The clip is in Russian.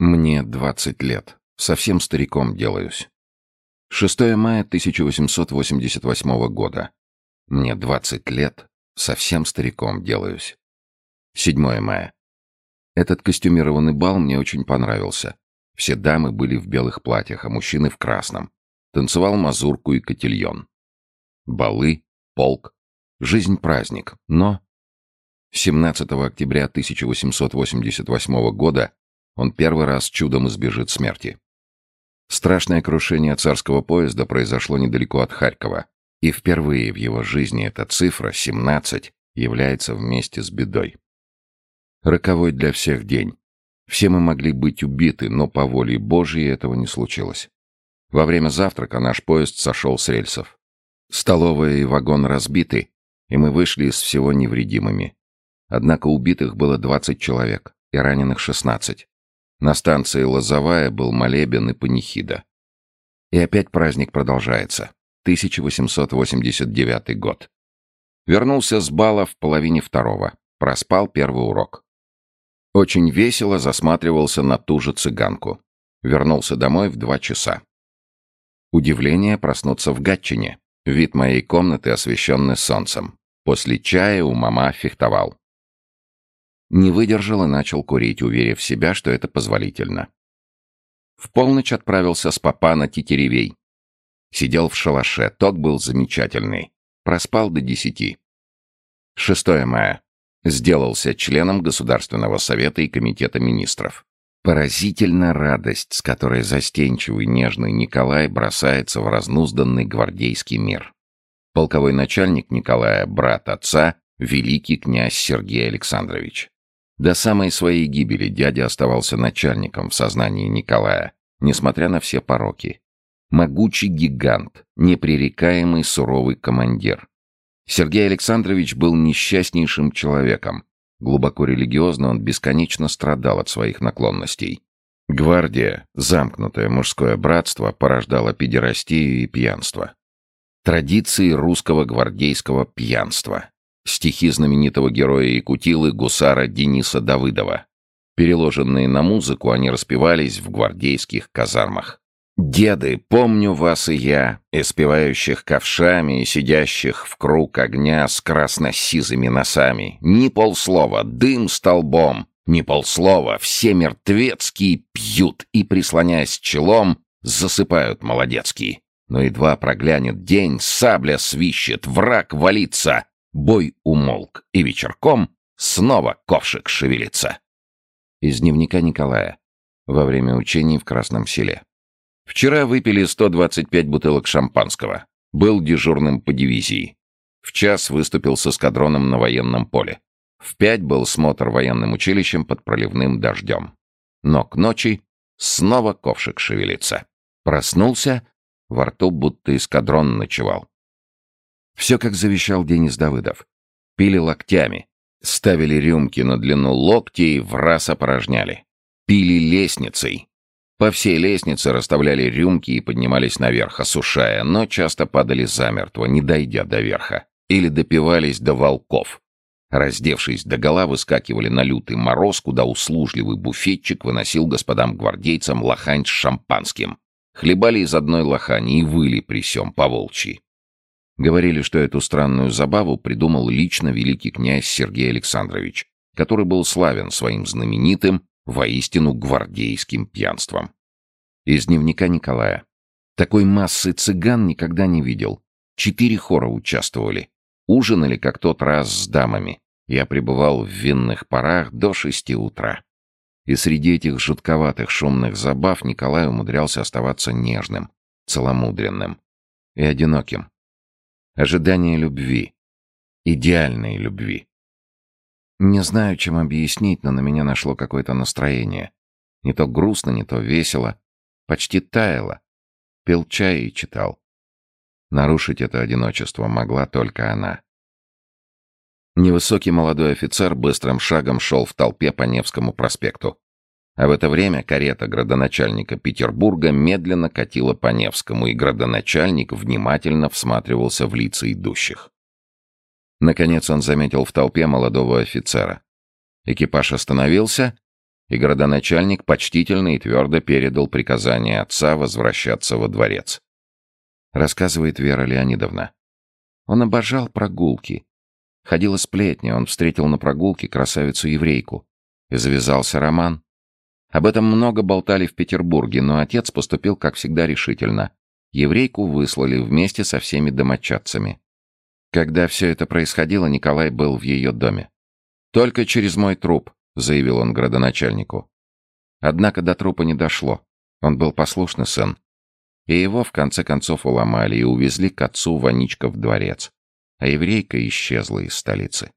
Мне 20 лет. Совсем стариком делаюсь. 6 мая 1888 года. Мне 20 лет. Совсем стариком делаюсь. 7 мая. Этот костюмированный бал мне очень понравился. Все дамы были в белых платьях, а мужчины в красном. Танцевал мазурку и котельон. Балы, полк. Жизнь праздник. Но 17 октября 1888 года он первый раз чудом избежит смерти. Страшное крушение царского поезда произошло недалеко от Харькова, и впервые в его жизни эта цифра, 17, является вместе с бедой. Роковой для всех день. Все мы могли быть убиты, но по воле Божьей этого не случилось. Во время завтрака наш поезд сошел с рельсов. Столовая и вагон разбиты, и мы вышли из всего невредимыми. Однако убитых было 20 человек и раненых 16. На станции Лозовая был молебен и панихида. И опять праздник продолжается. 1889 год. Вернулся с бала в половине второго. Проспал первый урок. Очень весело засматривался на ту же цыганку. Вернулся домой в два часа. Удивление проснуться в Гатчине. Вид моей комнаты освещенный солнцем. После чая у мама фехтовал. Не выдержал и начал курить, уверив себя, что это позволительно. В полночь отправился с папа на Тетеревей. Сидел в шалаше, тот был замечательный. Проспал до десяти. 6 мая. Сделался членом Государственного совета и Комитета министров. Поразительна радость, с которой застенчивый нежный Николай бросается в разнузданный гвардейский мир. Полковой начальник Николая, брат отца, великий князь Сергей Александрович. До самой своей гибели дядя оставался начальником в сознании Николая, несмотря на все пороки. Могучий гигант, непререкаемый суровый командир. Сергей Александрович был несчастнейшим человеком. Глубоко религиозно он бесконечно страдал от своих наклонностей. Гвардия, замкнутое мужское братство, порождало педерастию и пьянство. Традиции русского гвардейского пьянства. Стихи знаменитого героя Якутилы гусара Дениса Давыдова. Переложенные на музыку, они распевались в гвардейских казармах. «Деды, помню вас и я, испевающих ковшами и сидящих в круг огня с красно-сизыми носами. Ни полслова, дым столбом, ни полслова, все мертвецкие пьют и, прислоняясь челом, засыпают молодецкие. Но едва проглянет день, сабля свищет, враг валится, Бой умолк, и вечерком снова ковшик шевелится. Из дневника Николая. Во время учений в Красном селе. Вчера выпили 125 бутылок шампанского. Был дежурным по дивизии. В час выступил с эскадроном на военном поле. В пять был смотр военным училищем под проливным дождем. Но к ночи снова ковшик шевелится. Проснулся, во рту будто эскадрон ночевал. Все, как завещал Денис Давыдов. Пили локтями, ставили рюмки на длину локтей, в раз опорожняли. Пили лестницей. По всей лестнице расставляли рюмки и поднимались наверх, осушая, но часто падали замертво, не дойдя до верха. Или допивались до волков. Раздевшись догола, выскакивали на лютый мороз, куда услужливый буфетчик выносил господам гвардейцам лохань с шампанским. Хлебали из одной лохани и выли при сём по волчьи. Говорили, что эту странную забаву придумал лично великий князь Сергей Александрович, который был славен своим знаменитым, воистину гвардейским пьянством. Из дневника Николая. Такой массы цыган никогда не видел. Четыре хора участвовали. Ужинали как тот раз с дамами. Я пребывал в винных парах до шести утра. И среди этих жутковатых шумных забав Николай умудрялся оставаться нежным, целомудренным и одиноким. Ожидание любви. Идеальной любви. Не знаю, чем объяснить, но на меня нашло какое-то настроение. Не то грустно, не то весело. Почти таяло. Пил чай и читал. Нарушить это одиночество могла только она. Невысокий молодой офицер быстрым шагом шел в толпе по Невскому проспекту. А в это время карета градоначальника Петербурга медленно катила по Невскому, и градоначальник внимательно всматривался в лица идущих. Наконец он заметил в толпе молодого офицера. Экипаж остановился, и городоначальник почтительно и твердо передал приказание отца возвращаться во дворец. Рассказывает Вера Леонидовна. Он обожал прогулки. Ходила сплетня, он встретил на прогулке красавицу-еврейку. И завязался роман. Об этом много болтали в Петербурге, но отец поступил, как всегда, решительно. Еврейку выслали вместе со всеми домочадцами. Когда все это происходило, Николай был в ее доме. «Только через мой труп», — заявил он градоначальнику. Однако до трупа не дошло. Он был послушный сын. И его, в конце концов, уломали и увезли к отцу Ваничка в дворец. А еврейка исчезла из столицы.